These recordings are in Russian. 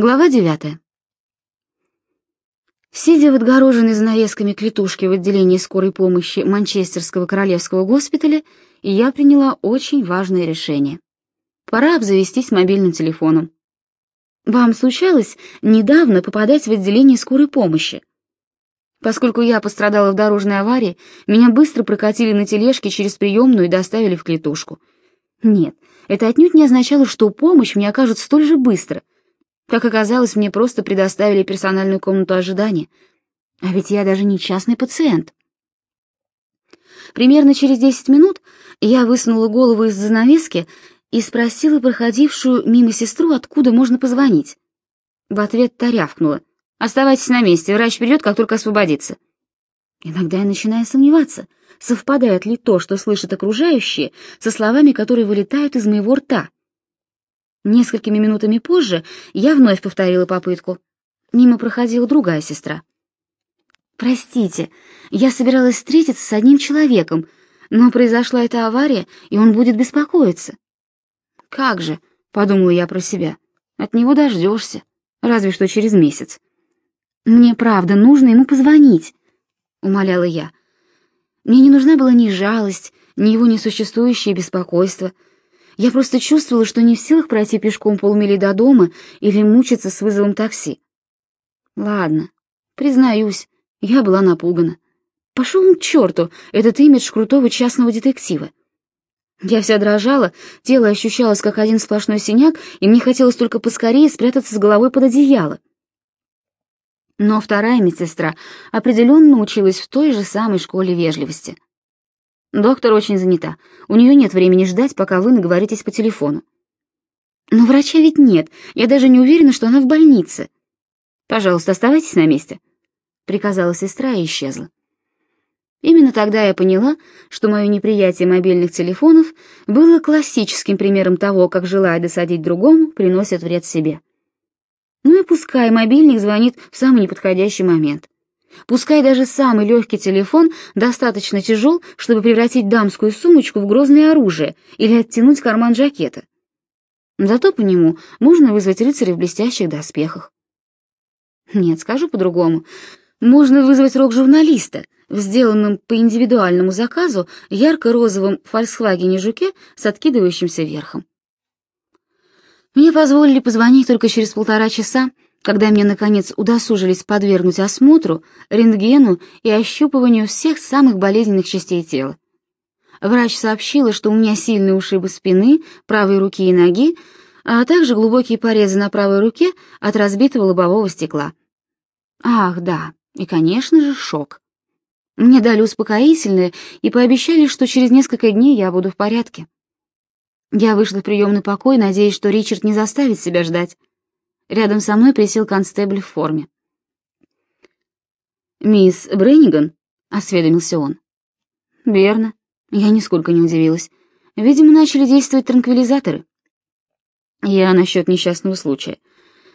Глава девятая. Сидя в отгороженной занавесками клетушке в отделении скорой помощи Манчестерского королевского госпиталя, я приняла очень важное решение. Пора обзавестись мобильным телефоном. Вам случалось недавно попадать в отделение скорой помощи? Поскольку я пострадала в дорожной аварии, меня быстро прокатили на тележке через приемную и доставили в клетушку. Нет, это отнюдь не означало, что помощь мне окажут столь же быстро — как оказалось, мне просто предоставили персональную комнату ожидания. А ведь я даже не частный пациент. Примерно через 10 минут я высунула голову из занавески и спросила проходившую мимо сестру, откуда можно позвонить. В ответ та рявкнула. «Оставайтесь на месте, врач придет, как только освободится». Иногда я начинаю сомневаться, совпадает ли то, что слышат окружающие, со словами, которые вылетают из моего рта. Несколькими минутами позже я вновь повторила попытку. Мимо проходила другая сестра. «Простите, я собиралась встретиться с одним человеком, но произошла эта авария, и он будет беспокоиться». «Как же», — подумала я про себя, — «от него дождешься, разве что через месяц». «Мне правда нужно ему позвонить», — умоляла я. Мне не нужна была ни жалость, ни его несуществующее беспокойство — я просто чувствовала, что не в силах пройти пешком полмили до дома или мучиться с вызовом такси. Ладно, признаюсь, я была напугана. Пошел он к черту, этот имидж крутого частного детектива. Я вся дрожала, тело ощущалось как один сплошной синяк, и мне хотелось только поскорее спрятаться с головой под одеяло. Но вторая медсестра определенно училась в той же самой школе вежливости — Доктор очень занята. У нее нет времени ждать, пока вы наговоритесь по телефону. Но врача ведь нет. Я даже не уверена, что она в больнице. Пожалуйста, оставайтесь на месте, приказала сестра и исчезла. Именно тогда я поняла, что мое неприятие мобильных телефонов было классическим примером того, как желая досадить другому, приносят вред себе. Ну и пускай мобильник звонит в самый неподходящий момент. Пускай даже самый легкий телефон достаточно тяжел, чтобы превратить дамскую сумочку в грозное оружие или оттянуть карман жакета. Зато по нему можно вызвать рыцаря в блестящих доспехах. Нет, скажу по-другому. Можно вызвать рок-журналиста в сделанном по индивидуальному заказу ярко-розовом «Фольксвагене-жуке» с откидывающимся верхом. Мне позволили позвонить только через полтора часа, когда мне, наконец, удосужились подвергнуть осмотру, рентгену и ощупыванию всех самых болезненных частей тела. Врач сообщила, что у меня сильные ушибы спины, правой руки и ноги, а также глубокие порезы на правой руке от разбитого лобового стекла. Ах, да, и, конечно же, шок. Мне дали успокоительное и пообещали, что через несколько дней я буду в порядке. Я вышла в приемный покой, надеясь, что Ричард не заставит себя ждать. Рядом со мной присел констебль в форме. «Мисс Бренниган?» — осведомился он. «Верно». Я нисколько не удивилась. Видимо, начали действовать транквилизаторы. Я насчет несчастного случая.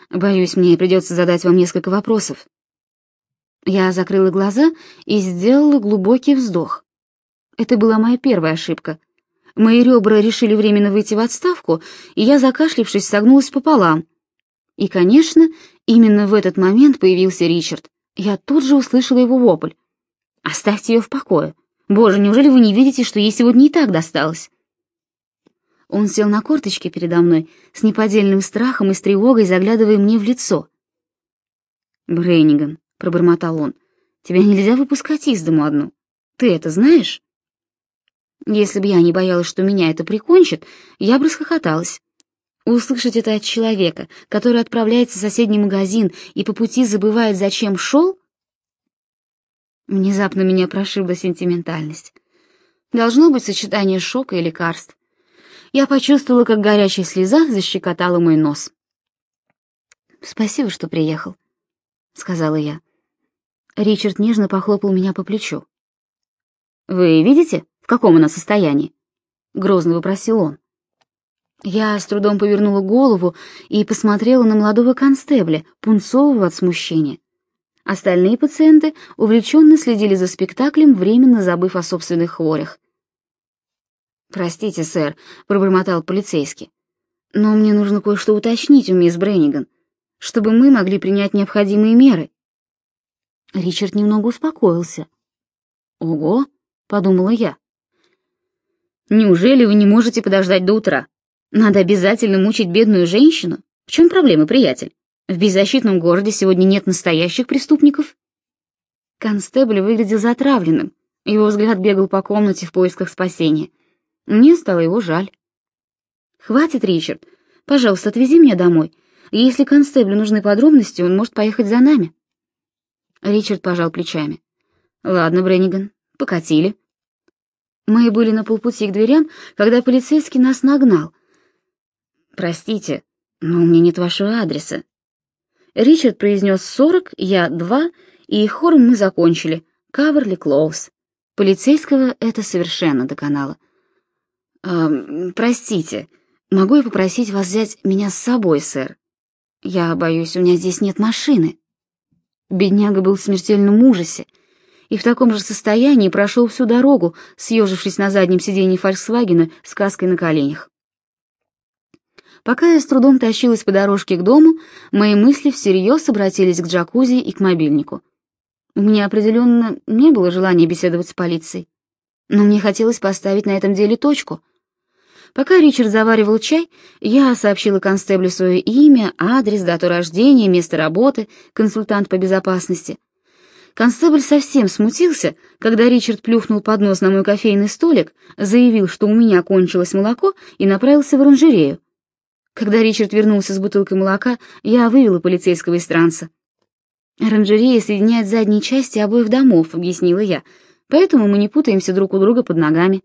Боюсь, мне придется задать вам несколько вопросов. Я закрыла глаза и сделала глубокий вздох. Это была моя первая ошибка. Мои ребра решили временно выйти в отставку, и я, закашлившись, согнулась пополам, и, конечно, именно в этот момент появился Ричард. Я тут же услышала его вопль. «Оставьте ее в покое. Боже, неужели вы не видите, что ей сегодня и так досталось?» Он сел на корточки передо мной, с неподдельным страхом и с тревогой заглядывая мне в лицо. «Брейниган», — пробормотал он, — «тебя нельзя выпускать из дому одну. Ты это знаешь?» Если бы я не боялась, что меня это прикончит, я бы расхохоталась. Услышать это от человека, который отправляется в соседний магазин и по пути забывает, зачем шел? Внезапно меня прошибла сентиментальность. Должно быть сочетание шока и лекарств. Я почувствовала, как горячая слеза защекотала мой нос. «Спасибо, что приехал», — сказала я. Ричард нежно похлопал меня по плечу. «Вы видите, в каком она состоянии?» — грозно вопросил он. Я с трудом повернула голову и посмотрела на молодого констебля, пунцового от смущения. Остальные пациенты увлеченно следили за спектаклем, временно забыв о собственных хворях. «Простите, сэр», — пробормотал полицейский. «Но мне нужно кое-что уточнить у мисс Бренниган. чтобы мы могли принять необходимые меры. Ричард немного успокоился. «Ого!» — подумала я. «Неужели вы не можете подождать до утра? Надо обязательно мучить бедную женщину? В чем проблема, приятель? В беззащитном городе сегодня нет настоящих преступников?» Констебль выглядел затравленным. Его взгляд бегал по комнате в поисках спасения. Мне стало его жаль. «Хватит, Ричард. Пожалуйста, отвези меня домой. Если констеблю нужны подробности, он может поехать за нами». Ричард пожал плечами. «Ладно, Бренниган, покатили». Мы были на полпути к дверям, когда полицейский нас нагнал. «Простите, но у меня нет вашего адреса». Ричард произнес сорок, я два, и хором мы закончили. Каверли Клоус. Полицейского это совершенно доконало. «Э, «Простите, могу я попросить вас взять меня с собой, сэр? Я боюсь, у меня здесь нет машины». Бедняга был в смертельном ужасе и в таком же состоянии прошел всю дорогу, съежившись на заднем сиденье «Фольксвагена» с каской на коленях. Пока я с трудом тащилась по дорожке к дому, мои мысли всерьез обратились к джакузи и к мобильнику. У меня определенно не было желания беседовать с полицией, но мне хотелось поставить на этом деле точку — Пока Ричард заваривал чай, я сообщила констеблю свое имя, адрес, дату рождения, место работы, консультант по безопасности. Констебль совсем смутился, когда Ричард плюхнул поднос на мой кофейный столик, заявил, что у меня кончилось молоко, и направился в оранжерею. Когда Ричард вернулся с бутылкой молока, я вывела полицейского из транса. «Оранжерея соединяет задние части обоих домов», — объяснила я, «поэтому мы не путаемся друг у друга под ногами».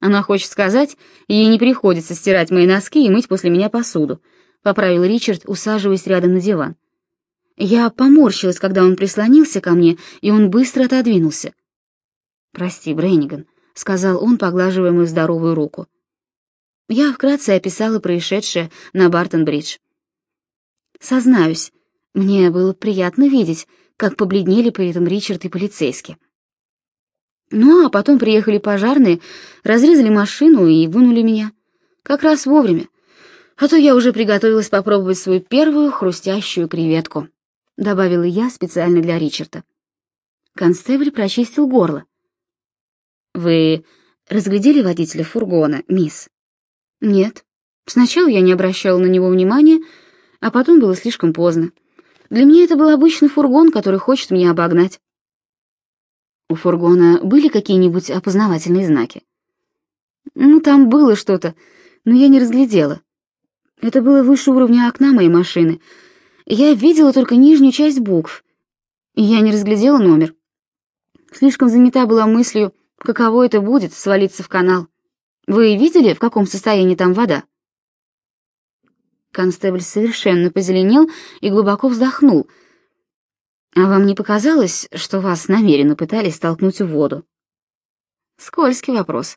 Она хочет сказать, ей не приходится стирать мои носки и мыть после меня посуду, поправил Ричард, усаживаясь рядом на диван. Я поморщилась, когда он прислонился ко мне, и он быстро отодвинулся. «Прости, Бренниган», — сказал он, поглаживая мою здоровую руку. Я вкратце описала происшедшее на Бартон-бридж. Сознаюсь, мне было приятно видеть, как побледнели при этом Ричард и полицейский. Ну, а потом приехали пожарные, разрезали машину и вынули меня. Как раз вовремя. А то я уже приготовилась попробовать свою первую хрустящую креветку, добавила я специально для Ричарда. Констебль прочистил горло. Вы разглядели водителя фургона, мисс? Нет. Сначала я не обращала на него внимания, а потом было слишком поздно. Для меня это был обычный фургон, который хочет меня обогнать. У фургона были какие-нибудь опознавательные знаки? Ну, там было что-то, но я не разглядела. Это было выше уровня окна моей машины. Я видела только нижнюю часть букв, я не разглядела номер. Слишком занята была мыслью, каково это будет свалиться в канал. Вы видели, в каком состоянии там вода? Констебль совершенно позеленел и глубоко вздохнул — а вам не показалось, что вас намеренно пытались столкнуть в воду? Скользкий вопрос.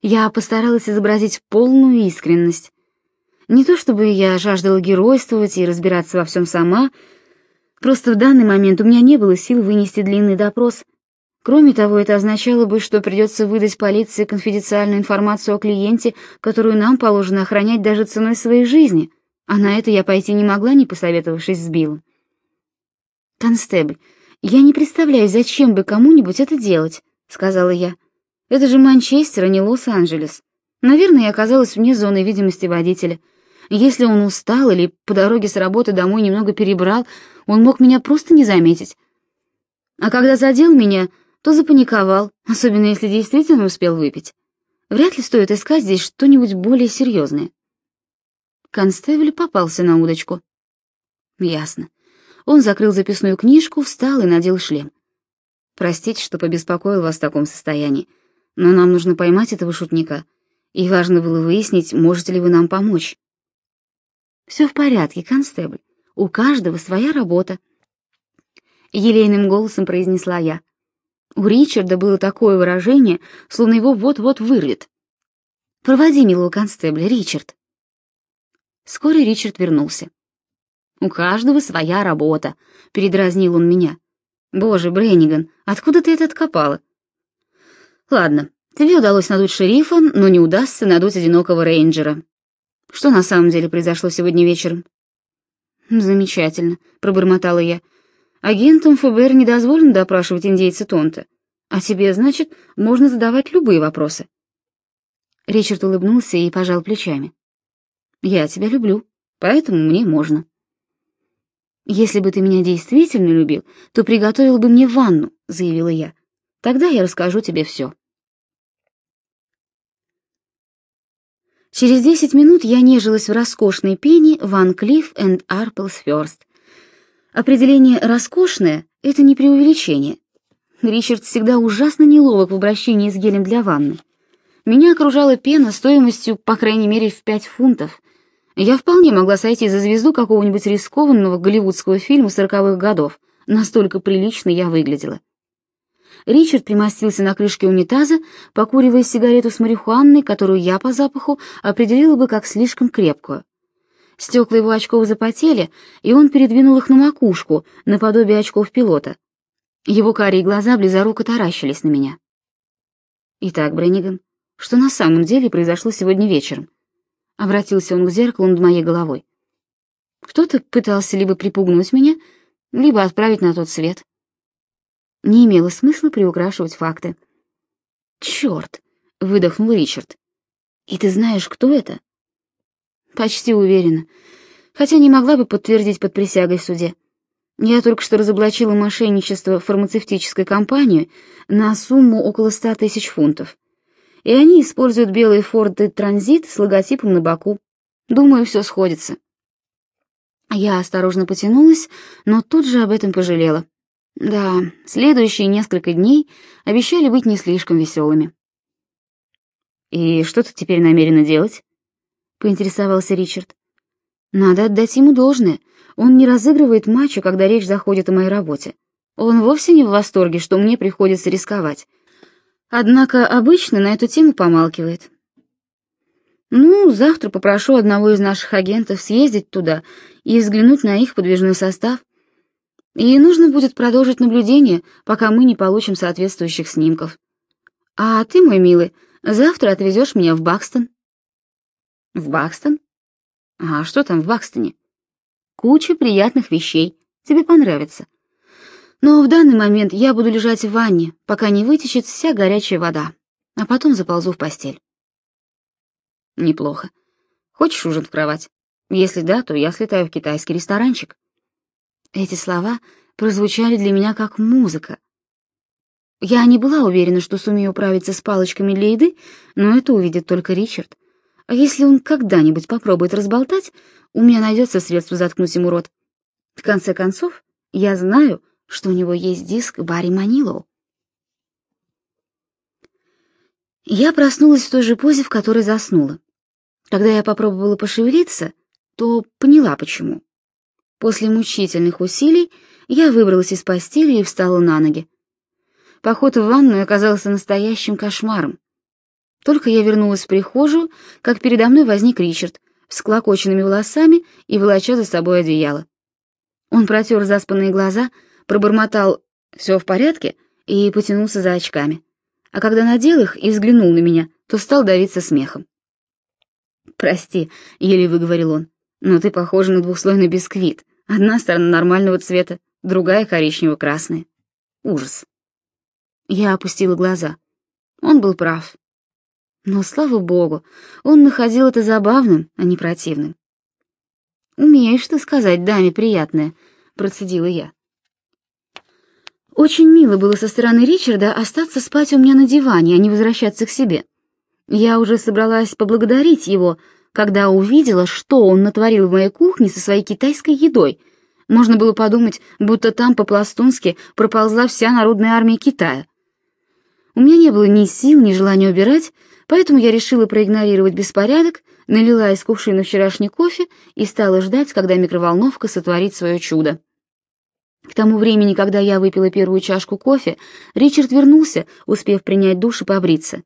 Я постаралась изобразить полную искренность. Не то чтобы я жаждала геройствовать и разбираться во всем сама, просто в данный момент у меня не было сил вынести длинный допрос. Кроме того, это означало бы, что придется выдать полиции конфиденциальную информацию о клиенте, которую нам положено охранять даже ценой своей жизни, а на это я пойти не могла, не посоветовавшись с Биллом. «Констебль, я не представляю, зачем бы кому-нибудь это делать», — сказала я. «Это же Манчестер, а не Лос-Анджелес. Наверное, я оказалась вне зоны видимости водителя. Если он устал или по дороге с работы домой немного перебрал, он мог меня просто не заметить. А когда задел меня, то запаниковал, особенно если действительно успел выпить. Вряд ли стоит искать здесь что-нибудь более серьезное». Констебль попался на удочку. «Ясно. Он закрыл записную книжку, встал и надел шлем. «Простите, что побеспокоил вас в таком состоянии, но нам нужно поймать этого шутника, и важно было выяснить, можете ли вы нам помочь». «Все в порядке, констебль. У каждого своя работа», — елейным голосом произнесла я. У Ричарда было такое выражение, словно его вот-вот вырвет. «Проводи милого констебля, Ричард». Вскоре Ричард вернулся. У каждого своя работа, передразнил он меня. Боже, Бренниган, откуда ты это откопала? Ладно, тебе удалось надуть шерифа, но не удастся надуть одинокого рейнджера. Что на самом деле произошло сегодня вечером? Замечательно, пробормотала я. Агентам ФБР не дозволено допрашивать индейца Тонта. А тебе, значит, можно задавать любые вопросы. Ричард улыбнулся и пожал плечами. Я тебя люблю, поэтому мне можно. Если бы ты меня действительно любил, то приготовил бы мне ванну, заявила я. Тогда я расскажу тебе все. Через десять минут я нежилась в роскошной пене Van Cleef and Arpels First. Определение «роскошное» — это не преувеличение. Ричард всегда ужасно неловок в обращении с гелем для ванны. Меня окружала пена стоимостью, по крайней мере, в пять фунтов. Я вполне могла сойти за звезду какого-нибудь рискованного голливудского фильма сороковых годов. Настолько прилично я выглядела. Ричард примостился на крышке унитаза, покуривая сигарету с марихуаной, которую я по запаху определила бы как слишком крепкую. Стекла его очков запотели, и он передвинул их на макушку, наподобие очков пилота. Его карие глаза близоруко таращились на меня. «Итак, Бренниган, что на самом деле произошло сегодня вечером?» Обратился он к зеркалу над моей головой. «Кто-то пытался либо припугнуть меня, либо отправить на тот свет». Не имело смысла приукрашивать факты. «Черт!» — выдохнул Ричард. «И ты знаешь, кто это?» «Почти уверена. Хотя не могла бы подтвердить под присягой в суде. Я только что разоблачила мошенничество фармацевтической компании на сумму около ста тысяч фунтов. И они используют белый Ford Transit с логотипом на боку. Думаю, все сходится». Я осторожно потянулась, но тут же об этом пожалела. Да, следующие несколько дней обещали быть не слишком веселыми. «И что ты теперь намерена делать?» — поинтересовался Ричард. «Надо отдать ему должное. Он не разыгрывает матча, когда речь заходит о моей работе. Он вовсе не в восторге, что мне приходится рисковать. Однако обычно на эту тему помалкивает. Ну, завтра попрошу одного из наших агентов съездить туда и взглянуть на их подвижной состав. И нужно будет продолжить наблюдение, пока мы не получим соответствующих снимков. А ты, мой милый, завтра отвезешь меня в Бакстон. В Бакстон? А что там в Бакстоне? Куча приятных вещей. Тебе понравится. Но в данный момент я буду лежать в ванне, пока не вытечет вся горячая вода, а потом заползу в постель. Неплохо. Хочешь ужин в кровать? Если да, то я слетаю в китайский ресторанчик. Эти слова прозвучали для меня как музыка. Я не была уверена, что сумею управиться с палочками для еды, но это увидит только Ричард. А если он когда-нибудь попробует разболтать, у меня найдется средство заткнуть ему рот. В конце концов, я знаю, что у него есть диск Барри Манилоу. Я проснулась в той же позе, в которой заснула. Когда я попробовала пошевелиться, то поняла, почему. После мучительных усилий я выбралась из постели и встала на ноги. Поход в ванную оказался настоящим кошмаром. Только я вернулась в прихожую, как передо мной возник Ричард, с клокоченными волосами и волоча за собой одеяло. Он протер заспанные глаза, пробормотал «все в порядке» и потянулся за очками. А когда надел их и взглянул на меня, то стал давиться смехом. «Прости», — еле выговорил он, — «но ты похожа на двухслойный бисквит. Одна сторона нормального цвета, другая коричнево-красная. Ужас. Я опустила глаза. Он был прав. Но, слава богу, он находил это забавным, а не противным. «Умеешь ты сказать даме приятное», — процедила я. Очень мило было со стороны Ричарда остаться спать у меня на диване, а не возвращаться к себе. Я уже собралась поблагодарить его, когда увидела, что он натворил в моей кухне со своей китайской едой. Можно было подумать, будто там по-пластунски проползла вся народная армия Китая. У меня не было ни сил, ни желания убирать, поэтому я решила проигнорировать беспорядок, налила из кувшина вчерашний кофе и стала ждать, когда микроволновка сотворит свое чудо. К тому времени, когда я выпила первую чашку кофе, Ричард вернулся, успев принять душ и побриться.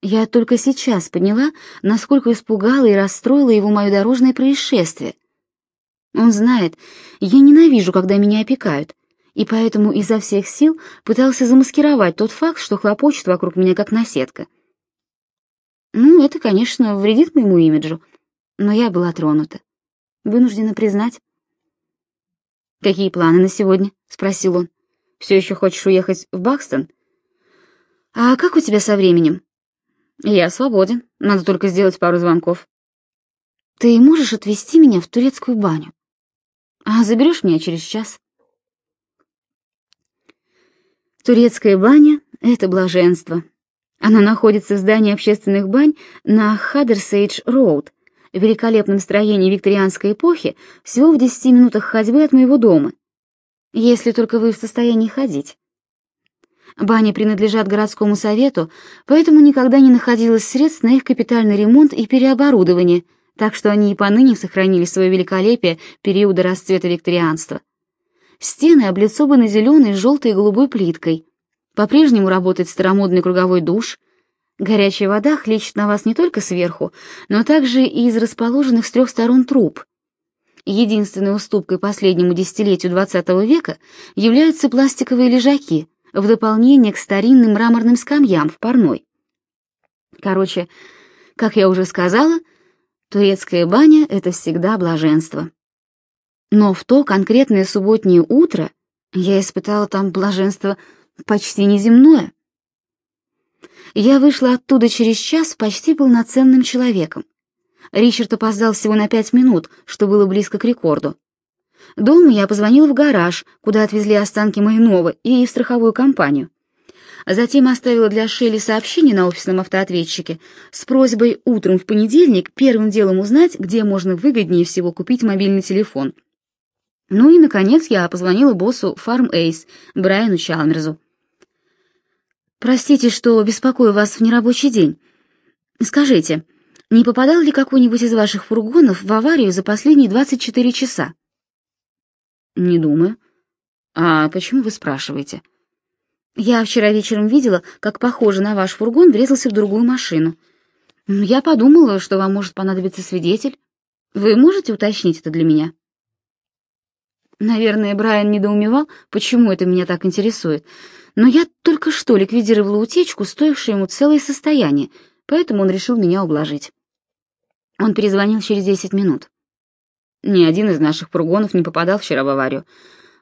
Я только сейчас поняла, насколько испугало и расстроило его мое дорожное происшествие. Он знает, я ненавижу, когда меня опекают, и поэтому изо всех сил пытался замаскировать тот факт, что хлопочет вокруг меня как наседка. Ну, это, конечно, вредит моему имиджу, но я была тронута. Вынуждена признать. «Какие планы на сегодня?» — спросил он. «Все еще хочешь уехать в Бакстон?» «А как у тебя со временем?» «Я свободен. Надо только сделать пару звонков». «Ты можешь отвезти меня в турецкую баню?» «А заберешь меня через час?» Турецкая баня — это блаженство. Она находится в здании общественных бань на Хаддерсейдж-Роуд, великолепном строении викторианской эпохи, всего в десяти минутах ходьбы от моего дома. Если только вы в состоянии ходить. Бани принадлежат городскому совету, поэтому никогда не находилось средств на их капитальный ремонт и переоборудование, так что они и поныне сохранили свое великолепие периода расцвета викторианства. Стены облицованы зеленой, желтой и голубой плиткой. По-прежнему работает старомодный круговой душ. Горячая вода хлещет на вас не только сверху, но также и из расположенных с трех сторон труб. Единственной уступкой последнему десятилетию XX века являются пластиковые лежаки в дополнение к старинным мраморным скамьям в парной. Короче, как я уже сказала, турецкая баня — это всегда блаженство. Но в то конкретное субботнее утро я испытала там блаженство почти неземное. Я вышла оттуда через час почти полноценным человеком. Ричард опоздал всего на пять минут, что было близко к рекорду. Дома я позвонила в гараж, куда отвезли останки Майнова, и в страховую компанию. Затем оставила для Шелли сообщение на офисном автоответчике с просьбой утром в понедельник первым делом узнать, где можно выгоднее всего купить мобильный телефон — ну и, наконец, я позвонила боссу Farm Ace, Брайану Чалмерзу. «Простите, что беспокою вас в нерабочий день. Скажите, не попадал ли какой-нибудь из ваших фургонов в аварию за последние 24 часа?» «Не думаю. А почему вы спрашиваете?» «Я вчера вечером видела, как, похоже на ваш фургон, врезался в другую машину. Я подумала, что вам может понадобиться свидетель. Вы можете уточнить это для меня?» Наверное, Брайан недоумевал, почему это меня так интересует. Но я только что ликвидировала утечку, стоившую ему целое состояние, поэтому он решил меня ублажить. Он перезвонил через десять минут. Ни один из наших фургонов не попадал вчера в аварию.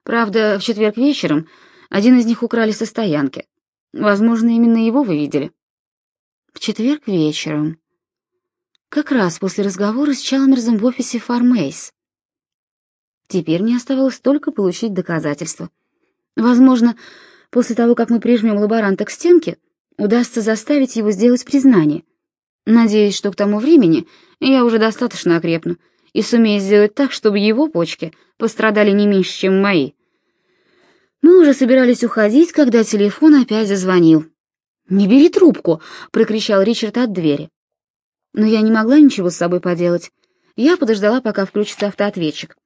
Правда, в четверг вечером один из них украли со стоянки. Возможно, именно его вы видели. В четверг вечером. Как раз после разговора с Чалмерзом в офисе Фармейс. Теперь мне оставалось только получить доказательства. Возможно, после того, как мы прижмем лаборанта к стенке, удастся заставить его сделать признание. Надеюсь, что к тому времени я уже достаточно окрепну и сумею сделать так, чтобы его почки пострадали не меньше, чем мои. Мы уже собирались уходить, когда телефон опять зазвонил. «Не бери трубку!» — прокричал Ричард от двери. Но я не могла ничего с собой поделать. Я подождала, пока включится автоответчик.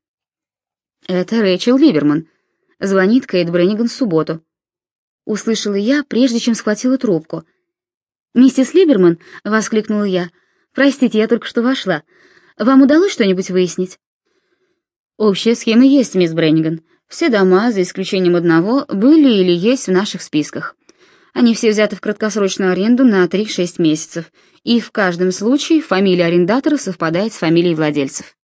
«Это Рэйчел Ливерман», — звонит Кейт Бренниган в субботу. Услышала я, прежде чем схватила трубку. «Миссис Либерман», — воскликнула я, — «простите, я только что вошла. Вам удалось что-нибудь выяснить?» «Общая схема есть, мисс Бренниган. Все дома, за исключением одного, были или есть в наших списках. Они все взяты в краткосрочную аренду на 3-6 месяцев, и в каждом случае фамилия арендаторов совпадает с фамилией владельцев.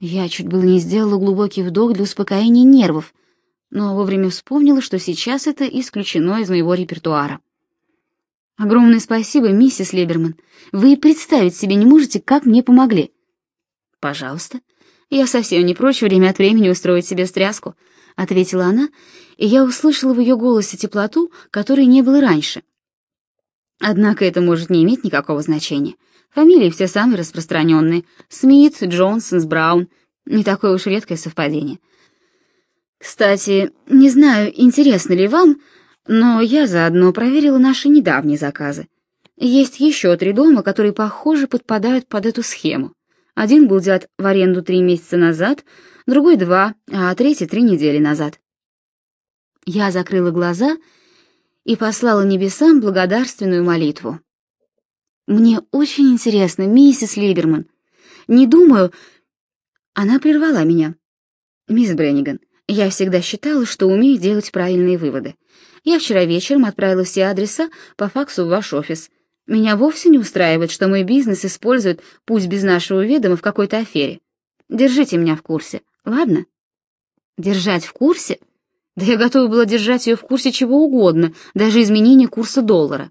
Я чуть было не сделала глубокий вдох для успокоения нервов, но вовремя вспомнила, что сейчас это исключено из моего репертуара. Огромное спасибо, миссис Леберман. Вы представить себе не можете, как мне помогли. Пожалуйста. Я совсем не прочь время от времени устроить себе стряску, ответила она, и я услышала в ее голосе теплоту, которой не было раньше. Однако это может не иметь никакого значения. Фамилии все самые распространенные. Смит, Джонсонс, Браун. Не такое уж редкое совпадение. Кстати, не знаю, интересно ли вам, но я заодно проверила наши недавние заказы. Есть еще три дома, которые, похоже, подпадают под эту схему. Один был взят в аренду три месяца назад, другой — два, а третий — три недели назад. Я закрыла глаза и послала небесам благодарственную молитву. Мне очень интересно, миссис Либерман. Не думаю... Она прервала меня. Мисс Бренниган, я всегда считала, что умею делать правильные выводы. Я вчера вечером отправила все адреса по факсу в ваш офис. Меня вовсе не устраивает, что мой бизнес использует, пусть без нашего ведома, в какой-то афере. Держите меня в курсе, ладно? Держать в курсе? Да я готова была держать ее в курсе чего угодно, даже изменения курса доллара.